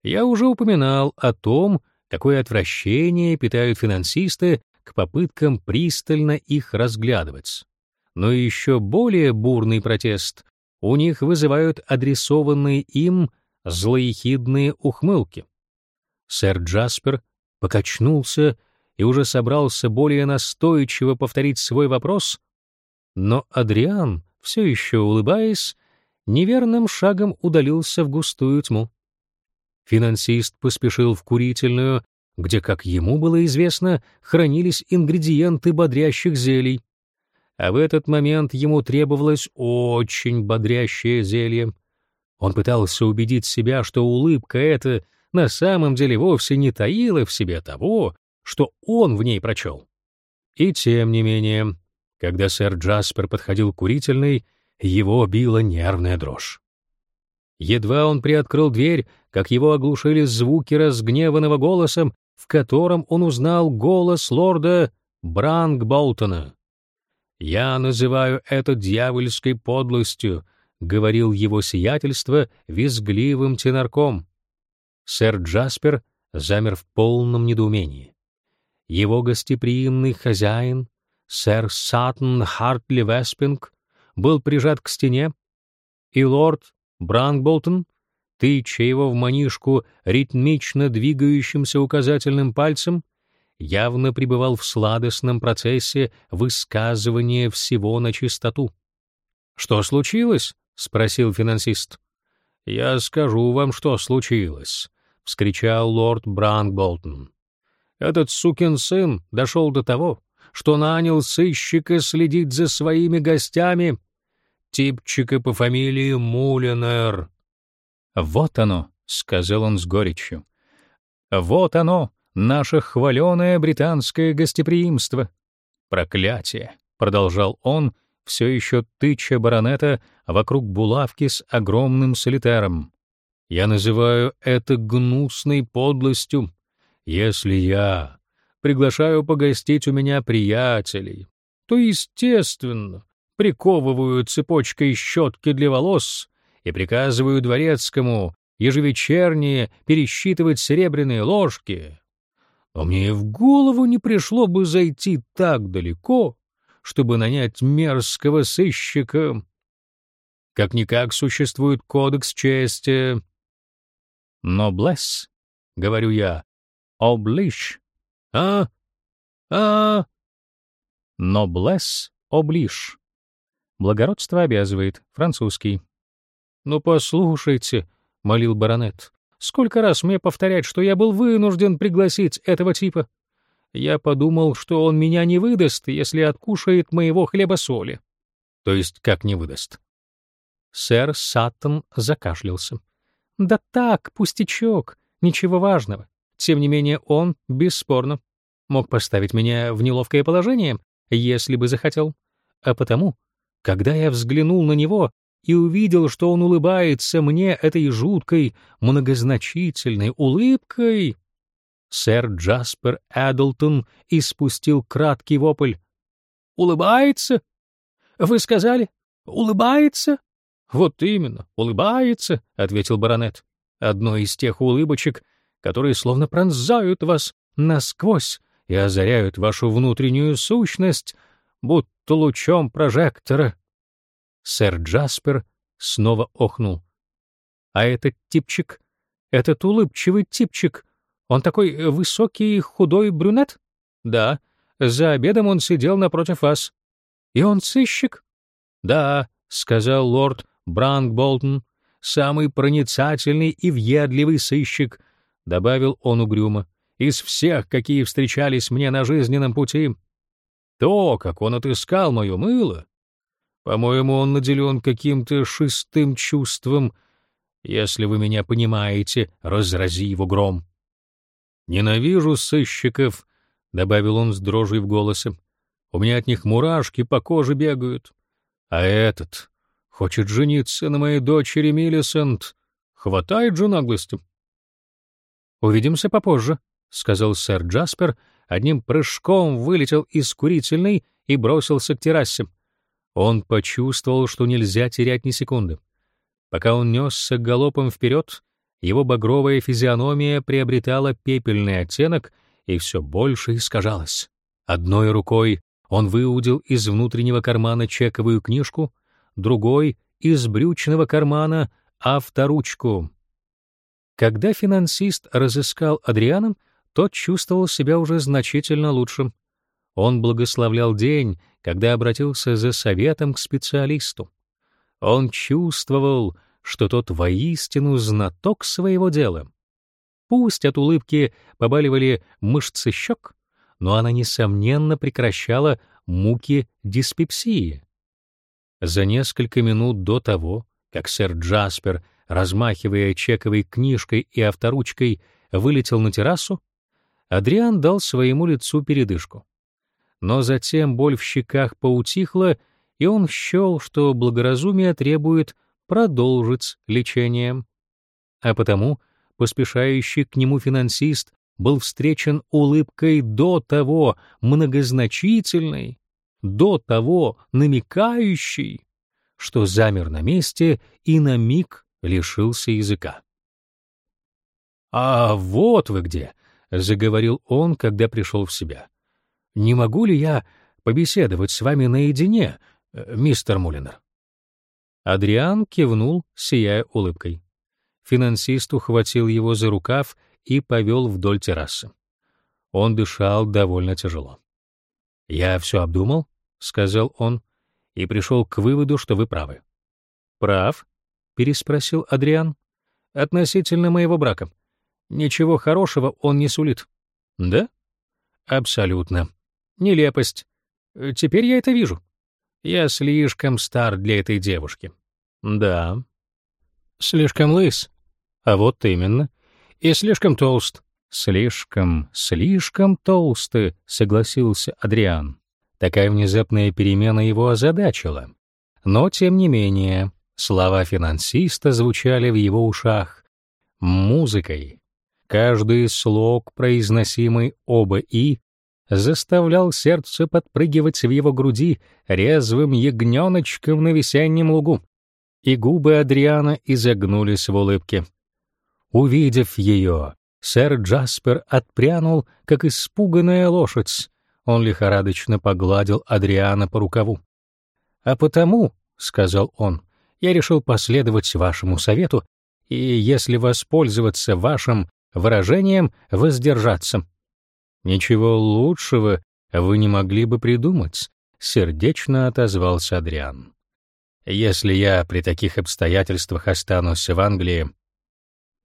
Я уже упоминал о том, какое отвращение питают финансисты к попыткам пристально их разглядывать. Но еще более бурный протест у них вызывают адресованные им злоехидные ухмылки. Сэр Джаспер покачнулся и уже собрался более настойчиво повторить свой вопрос, но Адриан, все еще улыбаясь, неверным шагом удалился в густую тьму. Финансист поспешил в курительную, где, как ему было известно, хранились ингредиенты бодрящих зелий. А в этот момент ему требовалось очень бодрящее зелье. Он пытался убедить себя, что улыбка эта на самом деле вовсе не таила в себе того, что он в ней прочел. И тем не менее, когда сэр Джаспер подходил к курительной, его била нервная дрожь. Едва он приоткрыл дверь, как его оглушили звуки разгневанного голоса, в котором он узнал голос лорда Брангболтона. «Я называю это дьявольской подлостью», — говорил его сиятельство визгливым тенарком. Сэр Джаспер замер в полном недоумении. Его гостеприимный хозяин, сэр Саттон Хартли Веспинг, был прижат к стене, и лорд Брангболтон, тыча его в манишку ритмично двигающимся указательным пальцем, явно пребывал в сладостном процессе высказывания всего на чистоту. «Что случилось?» — спросил финансист. «Я скажу вам, что случилось», — вскричал лорд Брангболтон. «Этот сукин сын дошел до того, что нанял сыщика следить за своими гостями, типчика по фамилии Мулинер». «Вот оно», — сказал он с горечью. «Вот оно, наше хваленое британское гостеприимство». «Проклятие», — продолжал он, все еще тыча баронета вокруг булавки с огромным солитером. «Я называю это гнусной подлостью. Если я приглашаю погостить у меня приятелей, то, естественно, приковываю цепочкой щетки для волос и приказываю дворецкому ежевечернее пересчитывать серебряные ложки. Но мне и в голову не пришло бы зайти так далеко, чтобы нанять мерзкого сыщика. Как-никак существует кодекс чести. Но блесс, говорю я, облиш, а, а, блесс облиш. Благородство обязывает, французский. «Ну, послушайте», — молил баронет, — «сколько раз мне повторять, что я был вынужден пригласить этого типа? Я подумал, что он меня не выдаст, если откушает моего хлеба-соли». «То есть как не выдаст?» Сэр Саттон закашлялся. «Да так, пустячок, ничего важного. Тем не менее он, бесспорно, мог поставить меня в неловкое положение, если бы захотел. А потому, когда я взглянул на него, и увидел, что он улыбается мне этой жуткой, многозначительной улыбкой, сэр Джаспер Эдлтон испустил краткий вопль. «Улыбается? Вы сказали, улыбается?» «Вот именно, улыбается», — ответил баронет. «Одно из тех улыбочек, которые словно пронзают вас насквозь и озаряют вашу внутреннюю сущность, будто лучом прожектора». Сэр Джаспер снова охнул. «А этот типчик, этот улыбчивый типчик, он такой высокий худой брюнет?» «Да, за обедом он сидел напротив вас». «И он сыщик?» «Да», — сказал лорд Брангболтон, «самый проницательный и въедливый сыщик», — добавил он угрюмо, «из всех, какие встречались мне на жизненном пути. То, как он отыскал мое мыло, по-моему, он наделен каким-то шестым чувством. Если вы меня понимаете, разрази его гром. «Ненавижу сыщиков», — добавил он с дрожью в голосе. «У меня от них мурашки по коже бегают. А этот хочет жениться на моей дочери Миллисент. Хватает же наглости». «Увидимся попозже», — сказал сэр Джаспер, одним прыжком вылетел из курительной и бросился к террасе. Он почувствовал, что нельзя терять ни секунды. Пока он несся галопом вперед, его багровая физиономия приобретала пепельный оттенок и все больше искажалась. Одной рукой он выудил из внутреннего кармана чековую книжку, другой — из брючного кармана авторучку. Когда финансист разыскал Адриана, тот чувствовал себя уже значительно лучше. Он благословлял день, когда обратился за советом к специалисту. Он чувствовал, что тот воистину знаток своего дела. Пусть от улыбки побаливали мышцы щек, но она, несомненно, прекращала муки диспепсии. За несколько минут до того, как сэр Джаспер, размахивая чековой книжкой и авторучкой, вылетел на террасу, Адриан дал своему лицу передышку но затем боль в щеках поутихла, и он счел, что благоразумие требует продолжить лечение. А потому поспешающий к нему финансист был встречен улыбкой до того многозначительной, до того намекающей, что замер на месте и на миг лишился языка. «А вот вы где!» — заговорил он, когда пришел в себя. «Не могу ли я побеседовать с вами наедине, э, мистер Мулинер?» Адриан кивнул, сияя улыбкой. Финансист ухватил его за рукав и повел вдоль террасы. Он дышал довольно тяжело. «Я все обдумал», — сказал он, — «и пришел к выводу, что вы правы». «Прав?» — переспросил Адриан. «Относительно моего брака. Ничего хорошего он не сулит». «Да?» «Абсолютно. Нелепость. Теперь я это вижу. Я слишком стар для этой девушки». «Да». «Слишком лыс». «А вот именно. И слишком толст». «Слишком, слишком толстый», — согласился Адриан. Такая внезапная перемена его озадачила. Но, тем не менее, слова финансиста звучали в его ушах музыкой. Каждый слог, произносимый оба «и», заставлял сердце подпрыгивать в его груди резвым ягненочком на весеннем лугу, и губы Адриана изогнулись в улыбке. Увидев ее, сэр Джаспер отпрянул, как испуганная лошадь. Он лихорадочно погладил Адриана по рукаву. «А потому, — сказал он, — я решил последовать вашему совету и, если воспользоваться вашим выражением, воздержаться. Ничего лучшего вы не могли бы придумать, — сердечно отозвался Адриан. Если я при таких обстоятельствах останусь в Англии,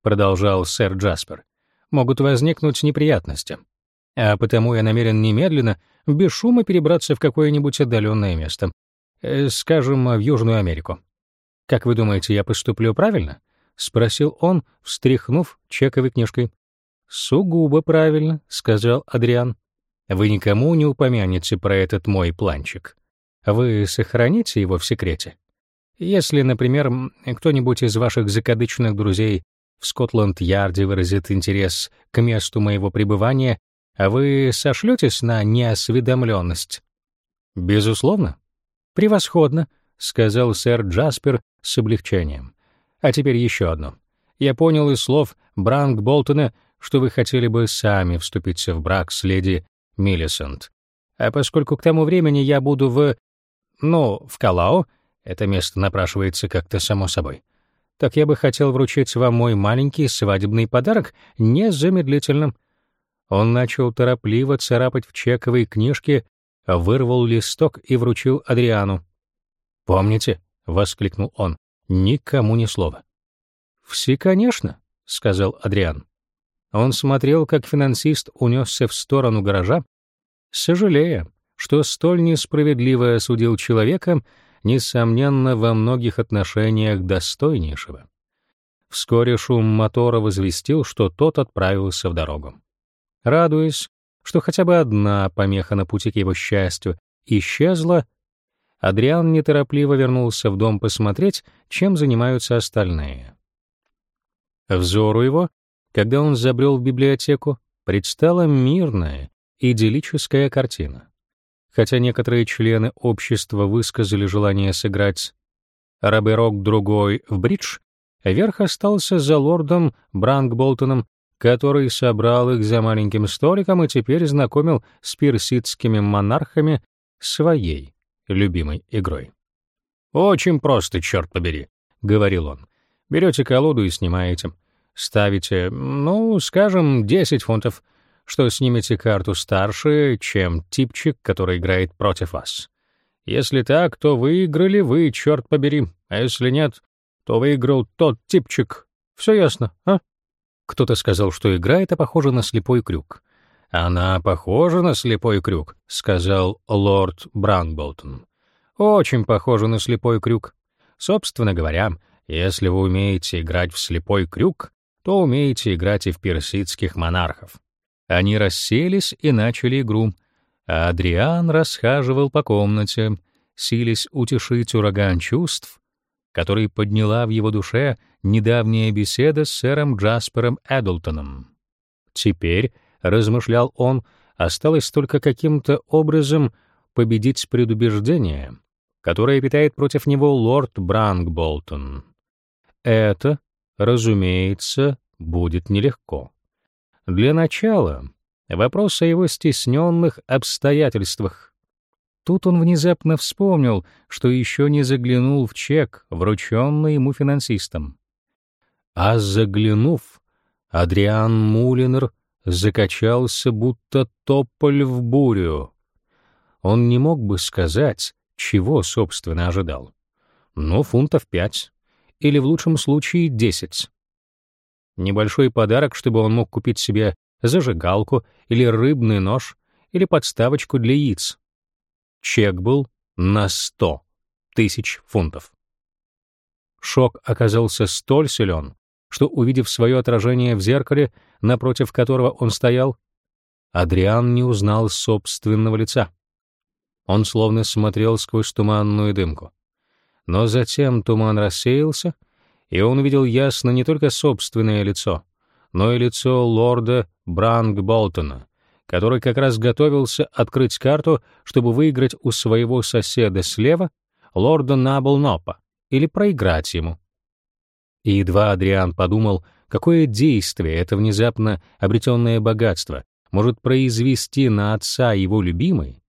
продолжал сэр Джаспер, могут возникнуть неприятности. А потому я намерен немедленно, без шума перебраться в какое-нибудь отдаленное место, э, скажем, в Южную Америку. Как вы думаете, я поступлю правильно? спросил он, встряхнув чековой книжкой. Сугубо правильно, сказал Адриан. Вы никому не упомянете про этот мой планчик. Вы сохраните его в секрете. Если, например, кто-нибудь из ваших закадычных друзей в Скотланд-Ярде выразит интерес к месту моего пребывания, а вы сошлетесь на неосведомленность? Безусловно. Превосходно, сказал сэр Джаспер с облегчением. А теперь еще одно. Я понял из слов Бранк Болтона, что вы хотели бы сами вступить в брак с леди Миллисент. А поскольку к тому времени я буду в... ну, в Калао, это место напрашивается как-то само собой так я бы хотел вручить вам мой маленький свадебный подарок незамедлительно». Он начал торопливо царапать в чековой книжке, вырвал листок и вручил Адриану. «Помните?» — воскликнул он. «Никому ни слова». «Все, конечно», — сказал Адриан. Он смотрел, как финансист унесся в сторону гаража, сожалея, что столь несправедливо осудил человека, несомненно, во многих отношениях достойнейшего. Вскоре шум мотора возвестил, что тот отправился в дорогу. Радуясь, что хотя бы одна помеха на пути к его счастью исчезла, Адриан неторопливо вернулся в дом посмотреть, чем занимаются остальные. Взору его, когда он забрел в библиотеку, предстала мирная, идиллическая картина хотя некоторые члены общества высказали желание сыграть раберок другой в бридж, верх остался за лордом Бранкболтоном, который собрал их за маленьким столиком и теперь знакомил с персидскими монархами своей любимой игрой. «Очень просто, черт побери», — говорил он. «Берете колоду и снимаете. Ставите, ну, скажем, 10 фунтов — что снимете карту старше, чем типчик, который играет против вас. Если так, то выиграли вы, черт побери, а если нет, то выиграл тот типчик. Все ясно, а? Кто-то сказал, что игра эта похожа на слепой крюк. Она похожа на слепой крюк, сказал лорд Бранболтон. Очень похожа на слепой крюк. Собственно говоря, если вы умеете играть в слепой крюк, то умеете играть и в персидских монархов. Они расселись и начали игру, а Адриан расхаживал по комнате, силясь утешить ураган чувств, который подняла в его душе недавняя беседа с сэром Джаспером Эдлтоном. Теперь, размышлял он, осталось только каким-то образом победить предубеждение, которое питает против него лорд Брангболтон. Это, разумеется, будет нелегко. Для начала вопрос о его стесненных обстоятельствах. Тут он внезапно вспомнил, что еще не заглянул в чек, врученный ему финансистом. А заглянув, Адриан Мулинер закачался, будто тополь в бурю. Он не мог бы сказать, чего, собственно, ожидал. Ну, фунтов пять. Или, в лучшем случае, десять. Небольшой подарок, чтобы он мог купить себе зажигалку или рыбный нож или подставочку для яиц. Чек был на сто тысяч фунтов. Шок оказался столь силен, что, увидев свое отражение в зеркале, напротив которого он стоял, Адриан не узнал собственного лица. Он словно смотрел сквозь туманную дымку. Но затем туман рассеялся, и он увидел ясно не только собственное лицо, но и лицо лорда Брангболтона, который как раз готовился открыть карту, чтобы выиграть у своего соседа слева, лорда Наблнопа, или проиграть ему. И едва Адриан подумал, какое действие это внезапно обретенное богатство может произвести на отца его любимой,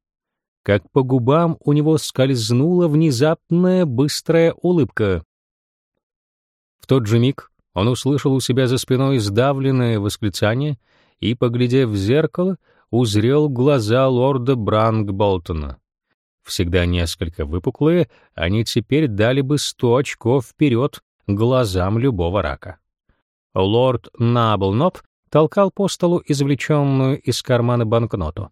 как по губам у него скользнула внезапная быстрая улыбка. В тот же миг он услышал у себя за спиной сдавленное восклицание и, поглядев в зеркало, узрел глаза лорда Брангболтона. Всегда несколько выпуклые, они теперь дали бы сто очков вперед глазам любого рака. Лорд Наблноп толкал по столу извлеченную из кармана банкноту.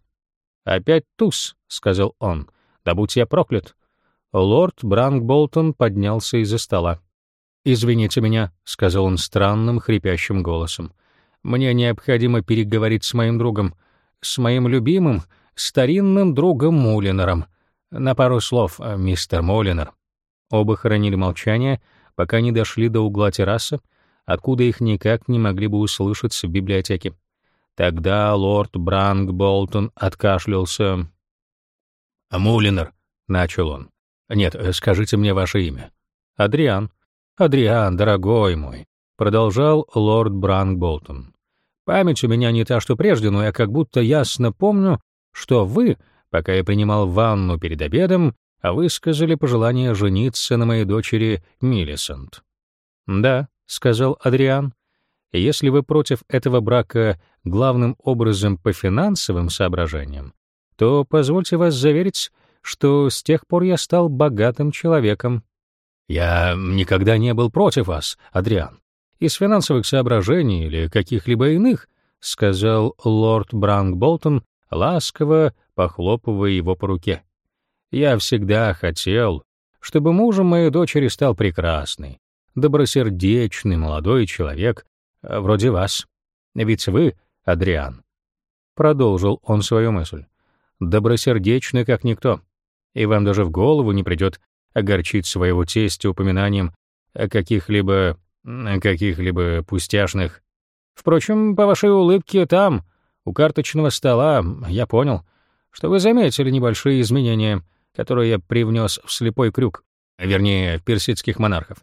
«Опять туз», — сказал он. «Да будь я проклят». Лорд Брангболтон поднялся из-за стола. «Извините меня», — сказал он странным, хрипящим голосом. «Мне необходимо переговорить с моим другом, с моим любимым, старинным другом Мулинером. На пару слов, э, мистер Мулинер». Оба хранили молчание, пока не дошли до угла террасы, откуда их никак не могли бы услышать в библиотеке. Тогда лорд Бранк Болтон откашлялся. «Мулинер», — начал он. «Нет, э, скажите мне ваше имя». «Адриан». «Адриан, дорогой мой», — продолжал лорд Бранк Болтон. «Память у меня не та, что прежде, но я как будто ясно помню, что вы, пока я принимал ванну перед обедом, высказали пожелание жениться на моей дочери Миллисент». «Да», — сказал Адриан, — «если вы против этого брака главным образом по финансовым соображениям, то позвольте вас заверить, что с тех пор я стал богатым человеком. Я никогда не был против вас, Адриан. Из финансовых соображений или каких-либо иных, сказал лорд Бранкболтон, ласково похлопывая его по руке. Я всегда хотел, чтобы мужем моей дочери стал прекрасный, добросердечный молодой человек, вроде вас. Ведь вы Адриан. Продолжил он свою мысль. Добросердечный, как никто. И вам даже в голову не придет огорчить своего тестя упоминанием о каких-либо... каких-либо пустяшных. Впрочем, по вашей улыбке там, у карточного стола, я понял, что вы заметили небольшие изменения, которые я привнес в слепой крюк, вернее, в персидских монархов.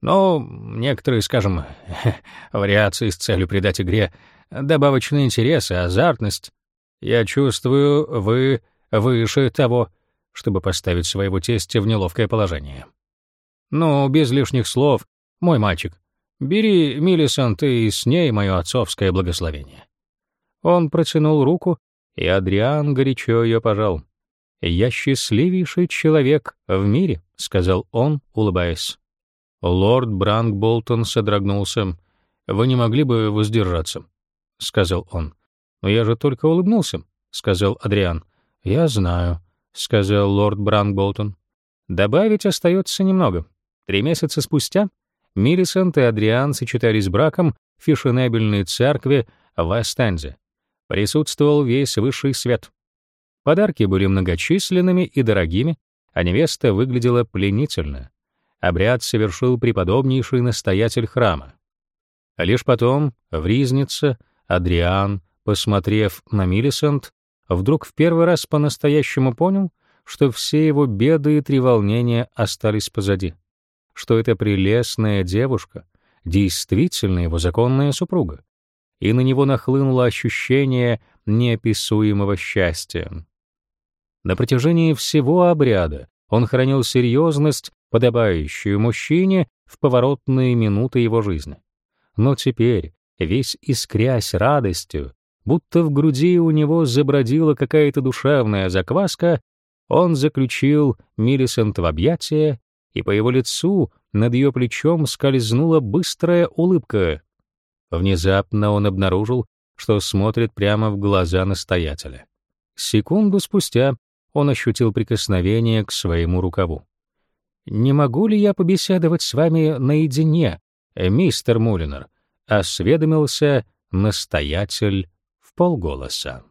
Но некоторые, скажем, <laughs> вариации с целью придать игре добавочный интерес и азартность. Я чувствую, вы выше того, чтобы поставить своего тестя в неловкое положение. Ну, без лишних слов, мой мальчик, бери Миллисант и с ней мое отцовское благословение. Он протянул руку, и Адриан горячо ее пожал. «Я счастливейший человек в мире», — сказал он, улыбаясь. Лорд Бранкболтон содрогнулся. «Вы не могли бы воздержаться?» — сказал он. «Но я же только улыбнулся», — сказал Адриан. «Я знаю», — сказал лорд Бранкболтон. «Добавить остается немного. Три месяца спустя Миллисент и Адриан сочетались браком в фешенебельной церкви в Эстензе. Присутствовал весь высший свет. Подарки были многочисленными и дорогими, а невеста выглядела пленительно. обряд совершил преподобнейший настоятель храма. Лишь потом, в Ризнице, Адриан, посмотрев на Милисент, вдруг в первый раз по-настоящему понял, что все его беды и треволнения остались позади, что эта прелестная девушка действительно его законная супруга, и на него нахлынуло ощущение неописуемого счастья. На протяжении всего обряда он хранил серьезность, подобающую мужчине в поворотные минуты его жизни. Но теперь, весь искрясь радостью, будто в груди у него забродила какая-то душевная закваска, он заключил Милисент в объятия, и по его лицу над ее плечом скользнула быстрая улыбка. Внезапно он обнаружил, что смотрит прямо в глаза настоятеля. Секунду спустя он ощутил прикосновение к своему рукаву. «Не могу ли я побеседовать с вами наедине, мистер Мулинер?» — осведомился настоятель в полголоса.